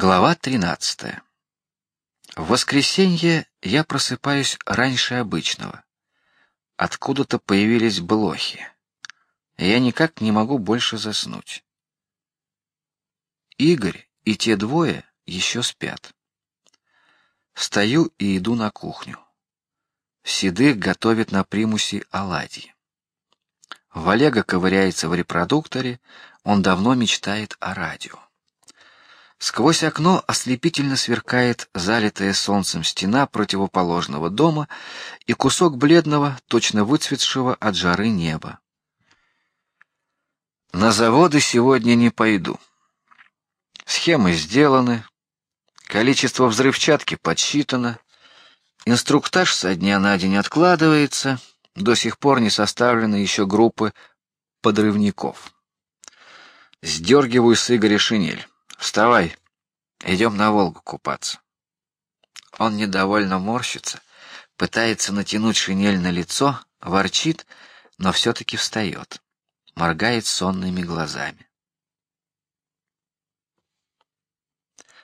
Глава 13. В воскресенье я просыпаюсь раньше обычного. Откуда-то появились блохи. Я никак не могу больше заснуть. Игорь и те двое еще спят. Встаю и иду на кухню. Седых готовит на примусе оладьи. Валега ковыряется в репродукторе, он давно мечтает о радио. Сквозь окно ослепительно сверкает залитая солнцем стена противоположного дома и кусок бледного, точно выцветшего от жары неба. На заводы сегодня не пойду. Схемы сделаны, количество взрывчатки подсчитано, инструктаж со дня на день откладывается, до сих пор не составлены еще группы подрывников. Сдергиваю с Игоря шинель. Вставай, идем на Волгу купаться. Он недовольно морщится, пытается натянуть шинель на лицо, ворчит, но все-таки встает, моргает сонными глазами.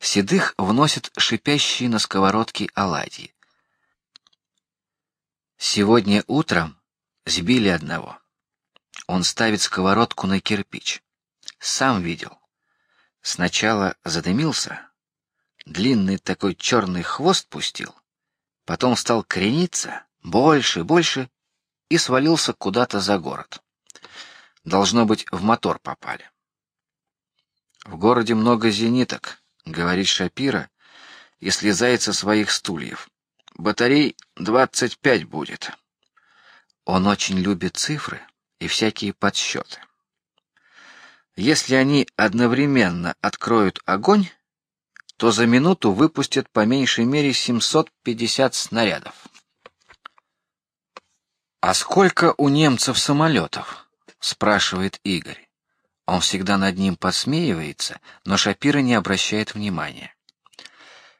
Седых вносит шипящие на сковородке оладьи. Сегодня утром сбили одного. Он ставит сковородку на кирпич. Сам видел. Сначала задымился, длинный такой черный хвост пустил, потом стал крениться больше, больше и свалился куда-то за город. Должно быть, в мотор попали. В городе много зениток, говорит Шапира, и слезает со своих стульев. Батарей двадцать пять будет. Он очень любит цифры и всякие подсчеты. Если они одновременно откроют огонь, то за минуту выпустят по меньшей мере 750 снарядов. А сколько у немцев самолетов? спрашивает Игорь. Он всегда над ним посмеивается, но Шапира не обращает внимания.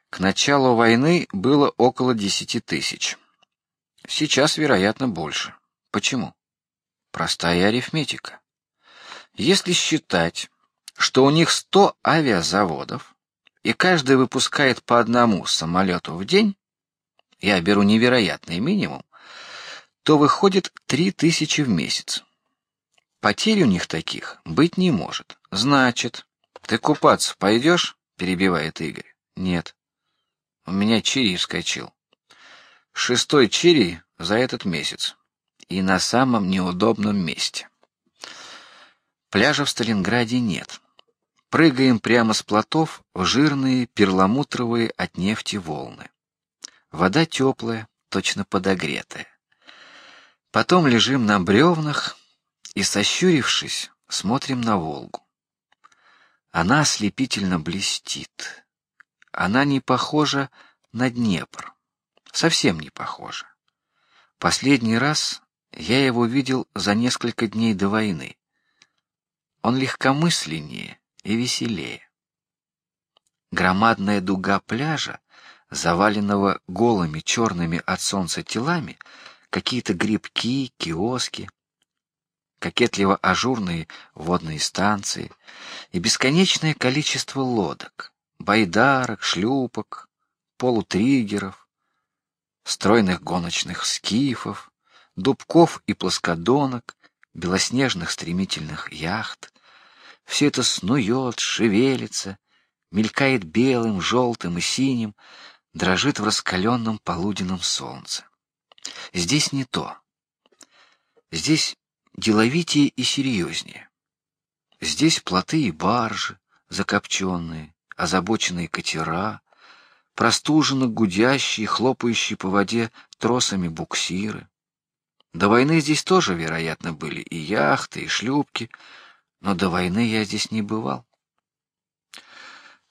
К началу войны было около десяти тысяч. Сейчас, вероятно, больше. Почему? Простая арифметика. Если считать, что у них сто авиазаводов и каждый выпускает по одному самолету в день, я беру невероятный минимум, то выходит три тысячи в месяц. Потерь у них таких быть не может. Значит, ты купаться пойдешь? перебивает Игорь. Нет, у меня чири вскочил. Шестой чири за этот месяц и на самом неудобном месте. Пляжа в Сталинграде нет. Прыгаем прямо с плотов в жирные перламутровые от нефти волны. Вода теплая, точно подогретая. Потом лежим на бревнах и, сощурившись, смотрим на Волгу. Она ослепительно блестит. Она не похожа на Днепр, совсем не похожа. Последний раз я его видел за несколько дней до войны. Он легкомысленнее и веселее. Громадная дуга пляжа, заваленного голыми черными от солнца телами, какие-то грибки, киоски, кокетливо ажурные водные станции и бесконечное количество лодок, байдарок, шлюпок, полутриггеров, стройных гоночных скифов, дубков и плоскодонок, белоснежных стремительных яхт. Все это снует, шевелится, мелькает белым, желтым и синим, дрожит в раскаленном полуденном солнце. Здесь не то. Здесь деловитее и серьезнее. Здесь плоты и баржи, закопченные, озабоченные катера, простуженно гудящие, хлопающие по воде тросами буксиры. До войны здесь тоже, вероятно, были и яхты, и шлюпки, но до войны я здесь не бывал.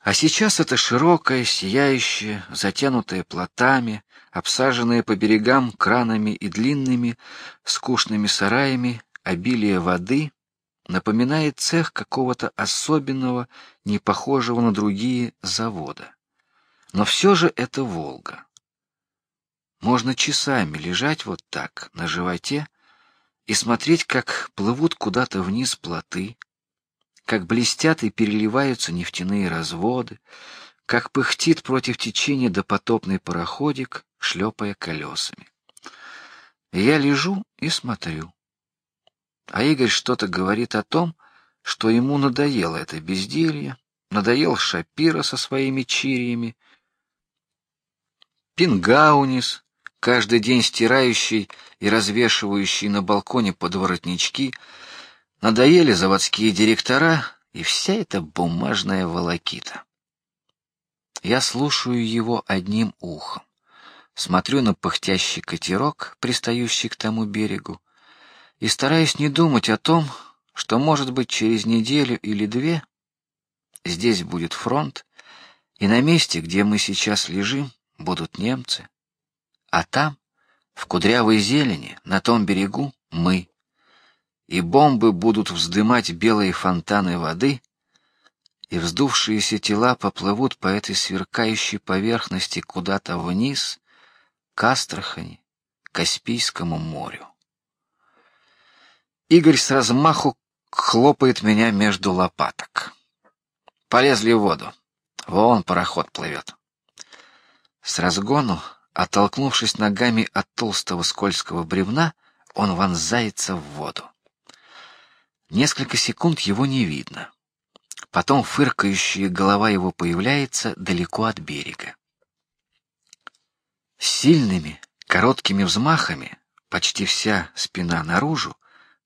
А сейчас это широкое, сияющее, затянутое плотами, обсаженное по берегам кранами и длинными скучными сараями обилие воды напоминает цех какого-то особенного, не похожего на другие завода. Но все же это Волга. Можно часами лежать вот так на животе и смотреть, как плывут куда-то вниз плоты, как блестят и переливаются нефтяные разводы, как пыхтит против течения допотопный пароходик, шлепая колесами. Я лежу и смотрю. А Игорь что-то говорит о том, что ему надоело это безделье, надоел Шапира со своими чириями, Пингаунис, каждый день стирающий и развешивающий на балконе подворотнички, надоели заводские директора и вся эта бумажная волокита. Я слушаю его одним ухом, смотрю на пыхтящий катерок, пристающий к тому берегу, и стараюсь не думать о том, что может быть через неделю или две здесь будет фронт, и на месте, где мы сейчас лежим, будут немцы, а там, в кудрявой зелени, на том берегу, мы, и бомбы будут вздымать белые фонтаны воды, и вздувшиеся тела поплывут по этой сверкающей поверхности куда-то вниз, к Астрахани, Каспийскому морю. Игорь с размаху хлопает меня между лопаток. Полезли в воду. Вон пароход плывет. С разгону, оттолкнувшись ногами от толстого скользкого бревна, он вонзается в воду. Несколько секунд его не видно. Потом фыркающая голова его появляется далеко от берега. Сильными, короткими взмахами, почти вся спина наружу,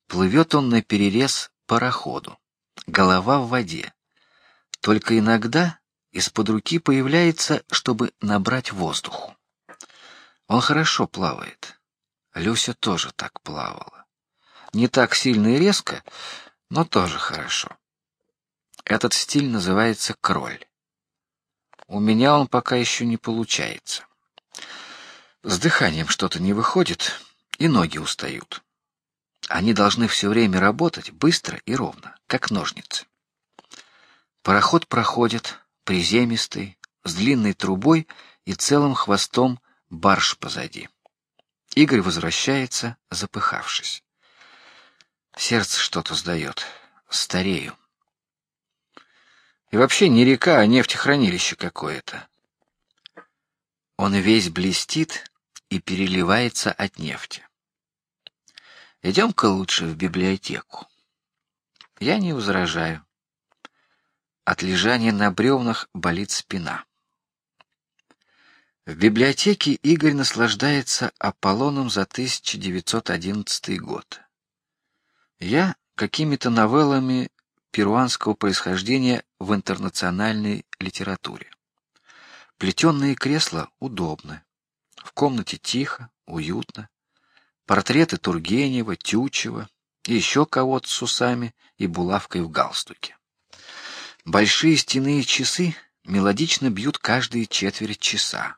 плывет он на перерез пароходу, голова в воде. Только иногда из-под руки появляется, чтобы набрать воздуху. Он хорошо плавает. Люся тоже так плавала. Не так сильно и резко, но тоже хорошо. Этот стиль называется кроль. У меня он пока еще не получается. С дыханием что-то не выходит, и ноги устают. Они должны все время работать быстро и ровно, как ножницы. Пароход проходит, приземистый, с длинной трубой и целым хвостом барж позади. Игорь возвращается, запыхавшись. Сердце что-то сдает. Старею. И вообще не река, а нефтехранилище какое-то. Он весь блестит и переливается от нефти. Идем-ка лучше в библиотеку. Я не возражаю. От лежания на бревнах болит спина. В библиотеке Игорь наслаждается Аполлоном за 1911 год. Я какими-то новеллами перуанского происхождения в интернациональной литературе. Плетеные кресла удобны. В комнате тихо, уютно. Портреты Тургенева, Тютчева и еще кого-то с усами и булавкой в галстуке. Большие стенные часы мелодично бьют каждые четверть часа.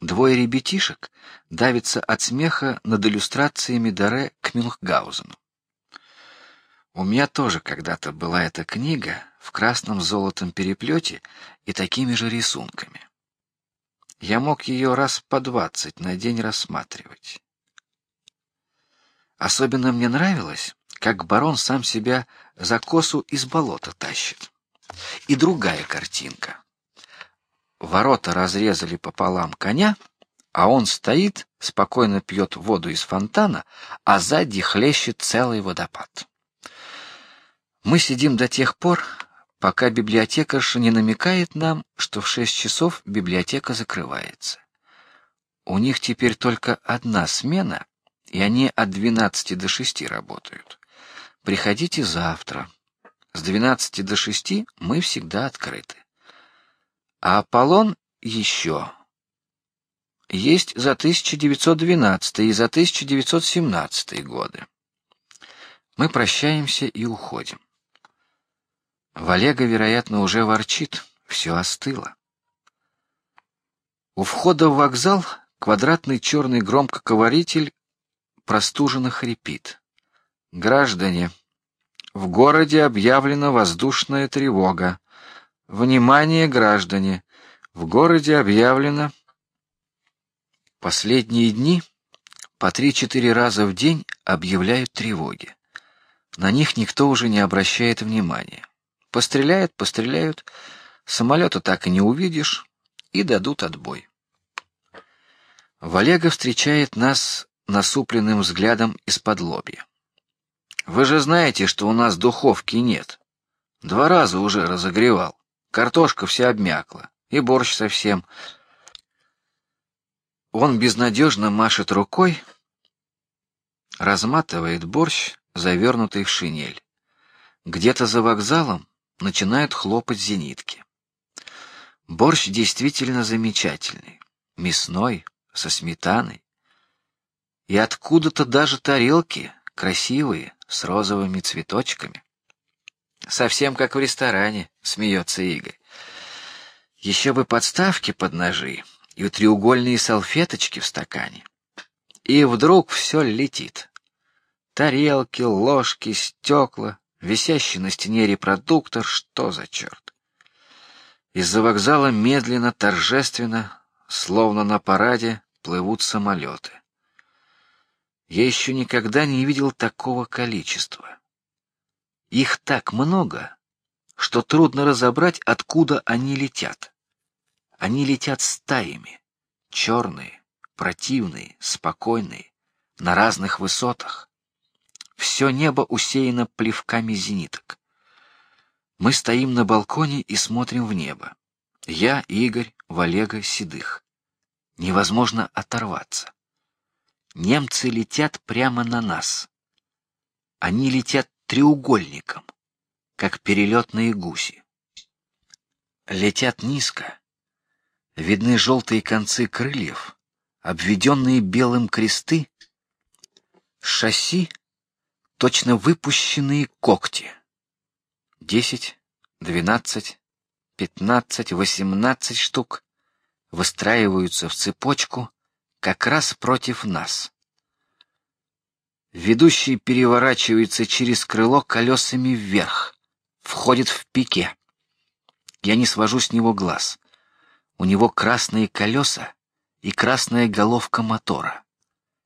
Двое ребятишек давятся от смеха над иллюстрациями Даре к Мюнхгаузену. У меня тоже когда-то была эта книга в красном золотом переплете и такими же рисунками. Я мог ее раз по двадцать на день рассматривать. Особенно мне нравилось, как барон сам себя за косу из болота тащит. И другая картинка. Ворота разрезали пополам коня, а он стоит, спокойно пьет воду из фонтана, а сзади хлещет целый водопад. Мы сидим до тех пор, пока библиотекарша не намекает нам, что в шесть часов библиотека закрывается. У них теперь только одна смена, и они от двенадцати до шести работают. Приходите завтра. С двенадцати до шести мы всегда открыты. А Аполлон еще есть за 1912 и за 1917 годы. Мы прощаемся и уходим. Валега, вероятно, уже ворчит, все остыло. У входа в вокзал квадратный черный громкоговоритель простуженно хрипит. Граждане, в городе объявлена воздушная тревога. Внимание, граждане, в городе объявлено. Последние дни по три-четыре раза в день объявляют тревоги. На них никто уже не обращает внимания. Постреляют, постреляют, Самолета так и не увидишь, и дадут отбой. Валега встречает нас насупленным взглядом из-под лобья. Вы же знаете, что у нас духовки нет. Два раза уже разогревал. Картошка вся обмякла, и борщ совсем. Он безнадежно машет рукой, разматывает борщ, завернутый в шинель. Где-то за вокзалом начинают хлопать зенитки. Борщ действительно замечательный, мясной, со сметаной. И откуда-то даже тарелки красивые, с розовыми цветочками. Совсем как в ресторане, смеется Игорь. Еще бы подставки под ножи и треугольные салфеточки в стакане. И вдруг все летит. Тарелки, ложки, стекла, висящий на стене репродуктор, что за черт? Из-за вокзала медленно, торжественно, словно на параде, плывут самолеты. Я еще никогда не видел такого количества. Их так много, что трудно разобрать, откуда они летят. Они летят стаями, черные, противные, спокойные, на разных высотах. Все небо усеяно плевками зениток. Мы стоим на балконе и смотрим в небо. Я, Игорь, Валега, Седых. Невозможно оторваться. Немцы летят прямо на нас. Они летят треугольником, как перелетные гуси. Летят низко. Видны желтые концы крыльев, обведенные белым кресты. Шасси точно выпущенные когти. Десять, двенадцать, пятнадцать, восемнадцать штук выстраиваются в цепочку как раз против нас. Ведущий переворачивается через крыло колесами вверх, входит в пике. Я не свожу с него глаз. У него красные колеса и красная головка мотора.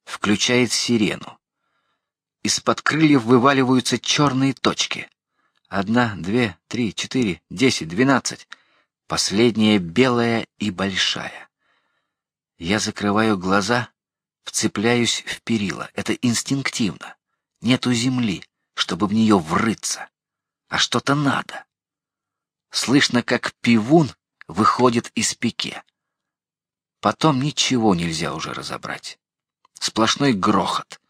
Включает сирену. Из-под крыльев вываливаются черные точки. Одна, две, три, четыре, десять, двенадцать. Последняя белая и большая. Я закрываю глаза, вцепляюсь в перила. Это инстинктивно. Нету земли, чтобы в нее врыться, а что-то надо. Слышно, как пивун выходит из пике. Потом ничего нельзя уже разобрать. Сплошной грохот.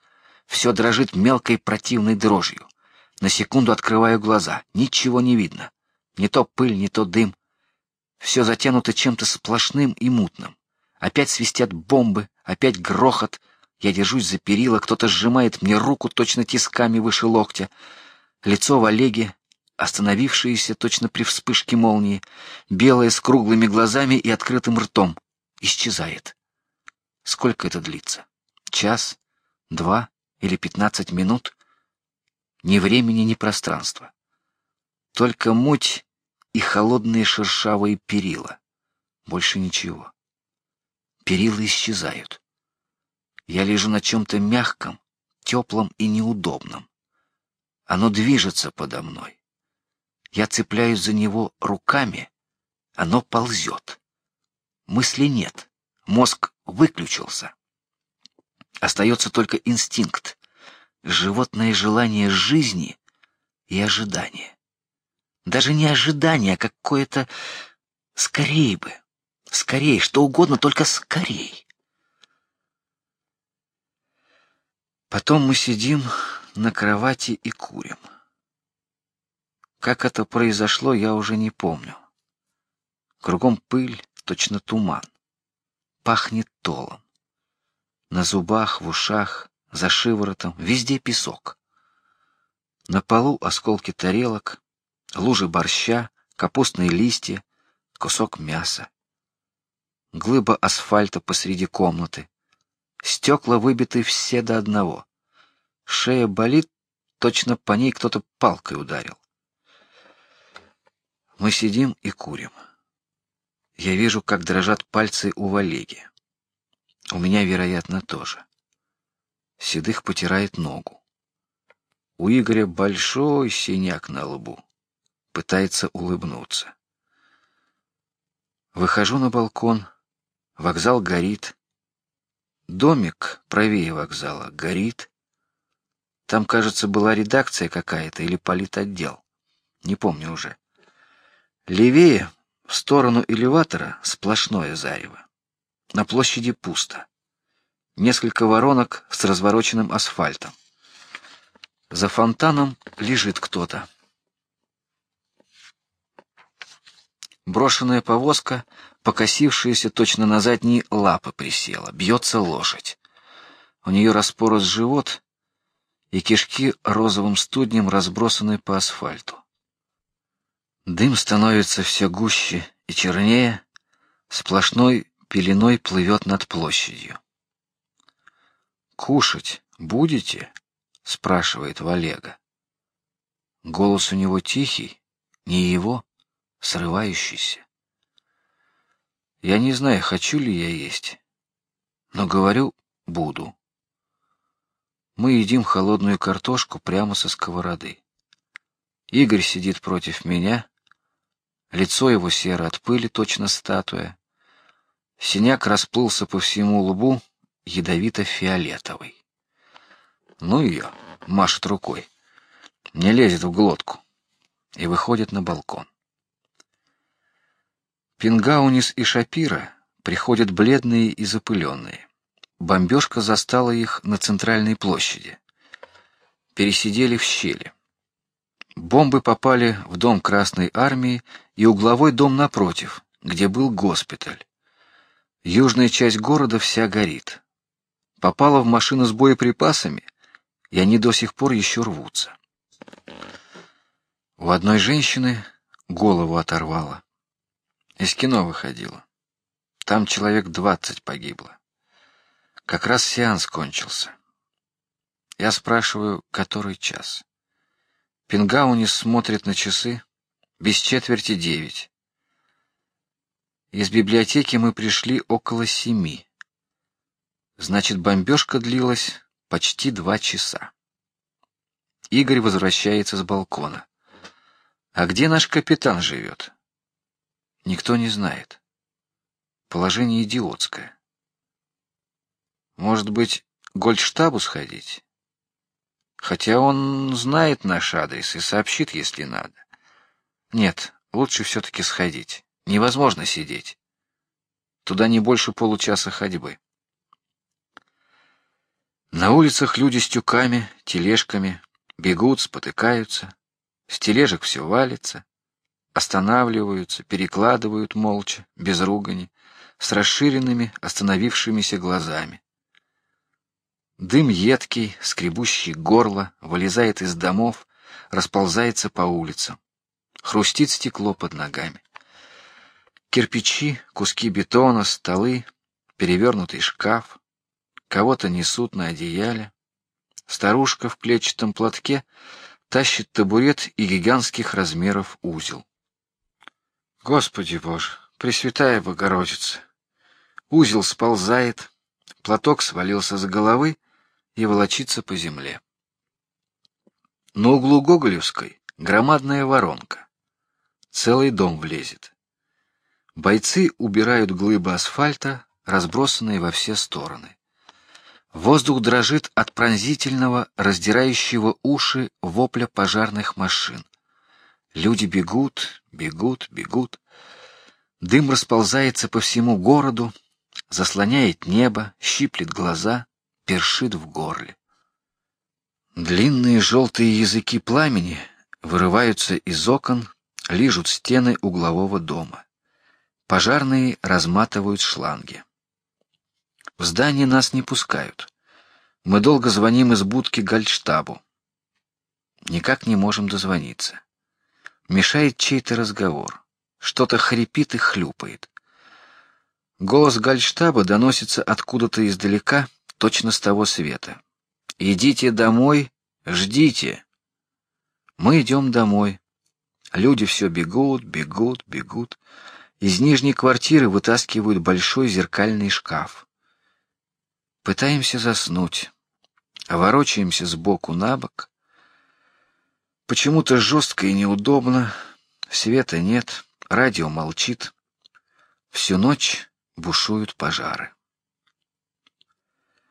Все дрожит мелкой противной дрожью. На секунду открываю глаза. Ничего не видно. Не то пыль, не то дым. Все затянуто чем-то сплошным и мутным. Опять свистят бомбы, опять грохот. Я держусь за перила, кто-то сжимает мне руку точно тисками выше локтя. Лицо в Олеге, остановившееся точно при вспышке молнии, белое с круглыми глазами и открытым ртом, исчезает. Сколько это длится? Час, два или пятнадцать минут? Ни времени, ни пространства. Только муть и холодные шершавые перила. Больше ничего перила исчезают. Я лежу на чем-то мягком, теплом и неудобном. Оно движется подо мной. Я цепляюсь за него руками, оно ползет. Мысли нет, мозг выключился. Остается только инстинкт, животное желание жизни и ожидание. Даже не ожидание, а какое-то скорее бы. Скорей, что угодно, только скорей. Потом мы сидим на кровати и курим. Как это произошло, я уже не помню. Кругом пыль, точно туман. Пахнет толом. На зубах, в ушах, за шиворотом, везде песок. На полу осколки тарелок, лужи борща, капустные листья, кусок мяса глыба асфальта посреди комнаты. Стекла выбиты все до одного. Шея болит, точно по ней кто-то палкой ударил. Мы сидим и курим. Я вижу, как дрожат пальцы у Валеги. У меня, вероятно, тоже. Седых потирает ногу. У Игоря большой синяк на лбу. Пытается улыбнуться. Выхожу на балкон. Вокзал горит. Домик правее вокзала горит. Там, кажется, была редакция какая-то или политотдел. Не помню уже. Левее, в сторону элеватора, сплошное зарево. На площади пусто. Несколько воронок с развороченным асфальтом. За фонтаном лежит кто-то. Брошенная повозка, покосившаяся точно на задние лапы присела, бьется лошадь. У нее распорот живот, и кишки розовым студнем разбросаны по асфальту. Дым становится все гуще и чернее, сплошной пеленой плывет над площадью. Кушать будете? спрашивает Валега. Голос у него тихий, не его, срывающийся. Я не знаю, хочу ли я есть, но говорю, буду. Мы едим холодную картошку прямо со сковороды. Игорь сидит против меня, лицо его серо от пыли, точно статуя. Синяк расплылся по всему лбу, ядовито-фиолетовый. Ну ее, машет рукой, не лезет в глотку и выходит на балкон. Пингаунис и Шапира приходят бледные и запыленные. Бомбежка застала их на центральной площади. Пересидели в щели. Бомбы попали в дом Красной армии и угловой дом напротив, где был госпиталь. Южная часть города вся горит. Попала в машину с боеприпасами, и они до сих пор еще рвутся. У одной женщины голову оторвало. Из кино выходила. Там человек двадцать погибло. Как раз сеанс кончился. Я спрашиваю, который час. Пингаунис смотрит на часы. Без четверти девять. Из библиотеки мы пришли около семи. Значит, бомбежка длилась почти два часа. Игорь возвращается с балкона. А где наш капитан живет? Никто не знает. Положение идиотское. Может быть, Гольдштабу сходить? Хотя он знает наш адрес и сообщит, если надо. Нет, лучше все-таки сходить. Невозможно сидеть. Туда не больше получаса ходьбы. На улицах люди с тюками, тележками бегут, спотыкаются. С тележек все валится, останавливаются, перекладывают молча, без ругани, с расширенными, остановившимися глазами. Дым едкий, скребущий горло, вылезает из домов, расползается по улицам. Хрустит стекло под ногами. Кирпичи, куски бетона, столы, перевернутый шкаф. Кого-то несут на одеяле. Старушка в клетчатом платке тащит табурет и гигантских размеров узел. Господи Боже, Пресвятая Богородица! Узел сползает, платок свалился с головы, и волочится по земле. На углу Гоголевской громадная воронка. Целый дом влезет. Бойцы убирают глыбы асфальта, разбросанные во все стороны. Воздух дрожит от пронзительного, раздирающего уши вопля пожарных машин. Люди бегут, бегут, бегут. Дым расползается по всему городу, заслоняет небо, щиплет глаза першит в горле. Длинные желтые языки пламени вырываются из окон, лижут стены углового дома. Пожарные разматывают шланги. В здание нас не пускают. Мы долго звоним из будки гальштабу. Никак не можем дозвониться. Мешает чей-то разговор. Что-то хрипит и хлюпает. Голос гальштаба доносится откуда-то издалека точно с того света. Идите домой, ждите. Мы идем домой. Люди все бегут, бегут, бегут. Из нижней квартиры вытаскивают большой зеркальный шкаф. Пытаемся заснуть, ворочаемся боку на бок. Почему-то жестко и неудобно. Света нет, радио молчит. Всю ночь бушуют пожары.